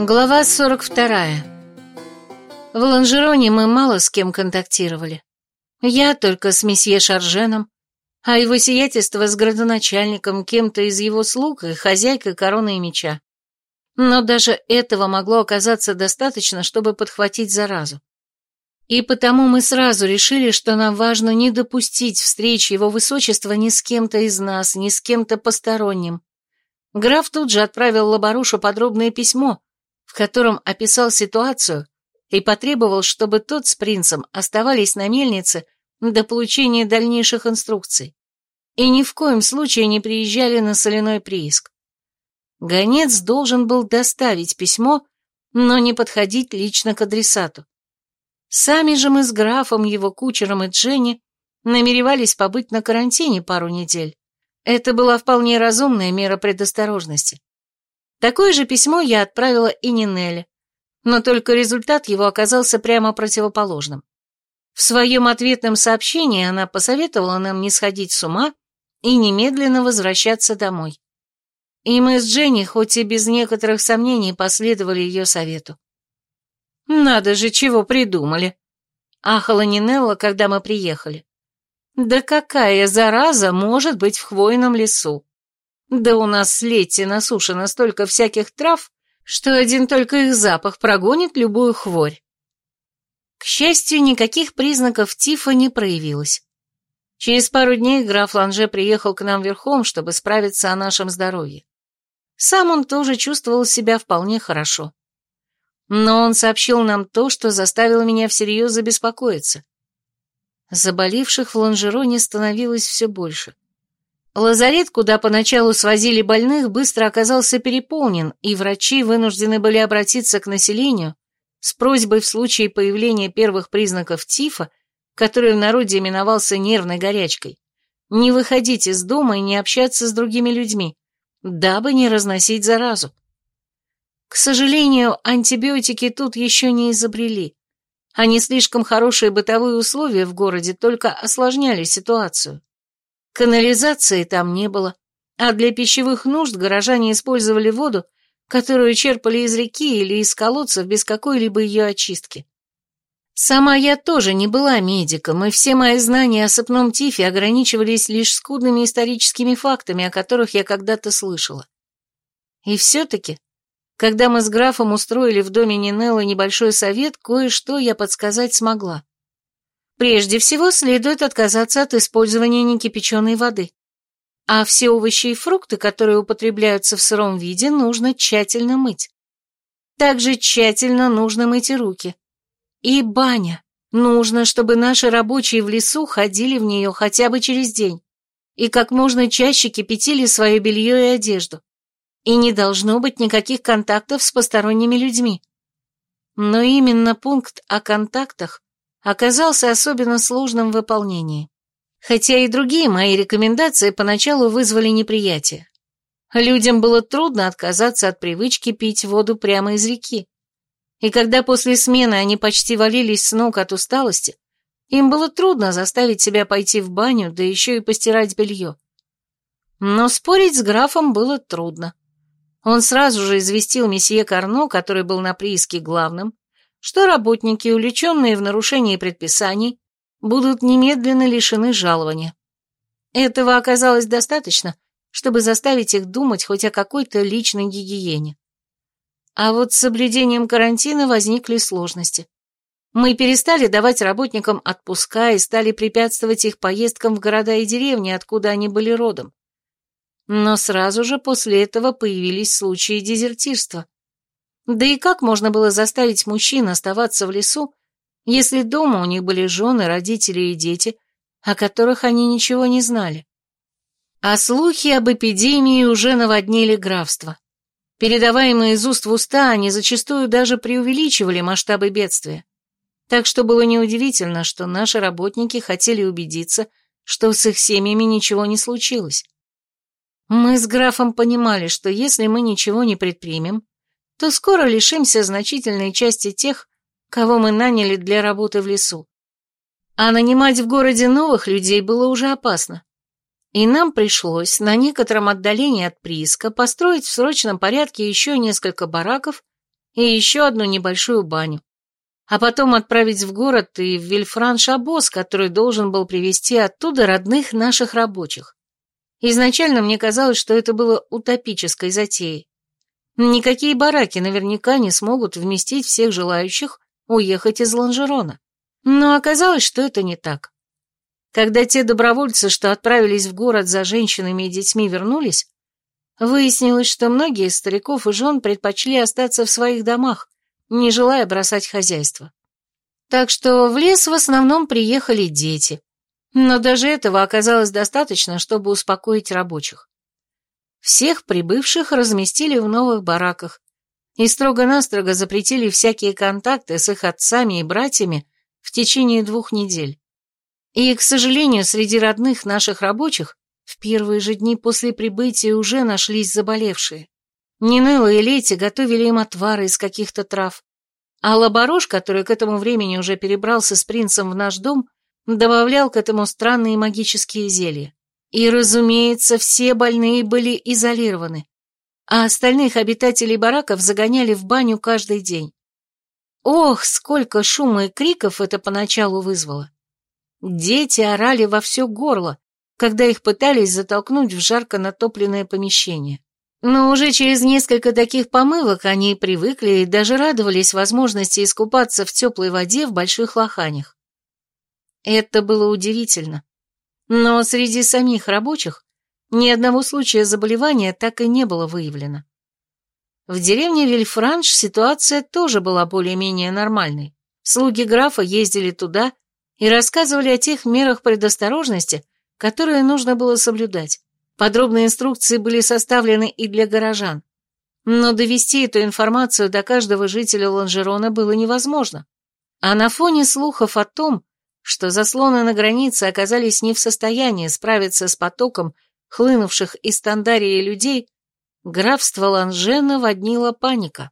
Глава 42. В Ланжероне мы мало с кем контактировали. Я только с месье Шарженом, а его сиятельство с градоначальником, кем-то из его слуг и хозяйкой короны и меча. Но даже этого могло оказаться достаточно, чтобы подхватить заразу. И потому мы сразу решили, что нам важно не допустить встречи его высочества ни с кем-то из нас, ни с кем-то посторонним. Граф тут же отправил Лабарушу подробное письмо, в котором описал ситуацию и потребовал, чтобы тот с принцем оставались на мельнице до получения дальнейших инструкций и ни в коем случае не приезжали на соляной прииск. Гонец должен был доставить письмо, но не подходить лично к адресату. Сами же мы с графом, его кучером и Дженни намеревались побыть на карантине пару недель. Это была вполне разумная мера предосторожности. Такое же письмо я отправила и Нинелле, но только результат его оказался прямо противоположным. В своем ответном сообщении она посоветовала нам не сходить с ума и немедленно возвращаться домой. И мы с Дженни, хоть и без некоторых сомнений, последовали ее совету. «Надо же, чего придумали!» — ахала Нинелла, когда мы приехали. «Да какая зараза может быть в хвойном лесу? Да у нас с на суше настолько всяких трав, что один только их запах прогонит любую хворь. К счастью, никаких признаков тифа не проявилось. Через пару дней граф Ланже приехал к нам верхом, чтобы справиться о нашем здоровье. Сам он тоже чувствовал себя вполне хорошо. Но он сообщил нам то, что заставило меня всерьез забеспокоиться. Заболевших в Ланжероне становилось все больше. Лазарет, куда поначалу свозили больных, быстро оказался переполнен, и врачи вынуждены были обратиться к населению с просьбой в случае появления первых признаков тифа, который в народе именовался нервной горячкой, не выходить из дома и не общаться с другими людьми, дабы не разносить заразу. К сожалению, антибиотики тут еще не изобрели, а не слишком хорошие бытовые условия в городе только осложняли ситуацию. Канализации там не было, а для пищевых нужд горожане использовали воду, которую черпали из реки или из колодцев без какой-либо ее очистки. Сама я тоже не была медиком, и все мои знания о сыпном тифе ограничивались лишь скудными историческими фактами, о которых я когда-то слышала. И все-таки, когда мы с графом устроили в доме Нинеллы небольшой совет, кое-что я подсказать смогла. Прежде всего, следует отказаться от использования некипяченой воды. А все овощи и фрукты, которые употребляются в сыром виде, нужно тщательно мыть. Также тщательно нужно мыть и руки. И баня. Нужно, чтобы наши рабочие в лесу ходили в нее хотя бы через день. И как можно чаще кипятили свое белье и одежду. И не должно быть никаких контактов с посторонними людьми. Но именно пункт о контактах оказался особенно сложным в выполнении. Хотя и другие мои рекомендации поначалу вызвали неприятие. Людям было трудно отказаться от привычки пить воду прямо из реки. И когда после смены они почти валились с ног от усталости, им было трудно заставить себя пойти в баню, да еще и постирать белье. Но спорить с графом было трудно. Он сразу же известил месье Карно, который был на прииске главным, что работники, увлеченные в нарушении предписаний, будут немедленно лишены жалования. Этого оказалось достаточно, чтобы заставить их думать хоть о какой-то личной гигиене. А вот с соблюдением карантина возникли сложности. Мы перестали давать работникам отпуска и стали препятствовать их поездкам в города и деревни, откуда они были родом. Но сразу же после этого появились случаи дезертирства. Да и как можно было заставить мужчин оставаться в лесу, если дома у них были жены, родители и дети, о которых они ничего не знали? А слухи об эпидемии уже наводнили графство. Передаваемые из уст в уста, они зачастую даже преувеличивали масштабы бедствия. Так что было неудивительно, что наши работники хотели убедиться, что с их семьями ничего не случилось. Мы с графом понимали, что если мы ничего не предпримем, то скоро лишимся значительной части тех, кого мы наняли для работы в лесу. А нанимать в городе новых людей было уже опасно. И нам пришлось на некотором отдалении от прииска построить в срочном порядке еще несколько бараков и еще одну небольшую баню. А потом отправить в город и в Вильфранш обоз, который должен был привезти оттуда родных наших рабочих. Изначально мне казалось, что это было утопической затеей. Никакие бараки наверняка не смогут вместить всех желающих уехать из Ланжерона. Но оказалось, что это не так. Когда те добровольцы, что отправились в город за женщинами и детьми, вернулись, выяснилось, что многие из стариков и жен предпочли остаться в своих домах, не желая бросать хозяйство. Так что в лес в основном приехали дети. Но даже этого оказалось достаточно, чтобы успокоить рабочих. Всех прибывших разместили в новых бараках и строго-настрого запретили всякие контакты с их отцами и братьями в течение двух недель. И, к сожалению, среди родных наших рабочих в первые же дни после прибытия уже нашлись заболевшие. Нинелла и Лети готовили им отвары из каких-то трав, а Лаборош, который к этому времени уже перебрался с принцем в наш дом, добавлял к этому странные магические зелья. И, разумеется, все больные были изолированы, а остальных обитателей бараков загоняли в баню каждый день. Ох, сколько шума и криков это поначалу вызвало. Дети орали во все горло, когда их пытались затолкнуть в жарко натопленное помещение. Но уже через несколько таких помывок они привыкли и даже радовались возможности искупаться в теплой воде в больших лоханях. Это было удивительно. Но среди самих рабочих ни одного случая заболевания так и не было выявлено. В деревне Вильфранш ситуация тоже была более-менее нормальной. Слуги графа ездили туда и рассказывали о тех мерах предосторожности, которые нужно было соблюдать. Подробные инструкции были составлены и для горожан. Но довести эту информацию до каждого жителя Ланжерона было невозможно. А на фоне слухов о том, что заслоны на границе оказались не в состоянии справиться с потоком хлынувших из Тандарии людей, графство Ланже наводнила паника.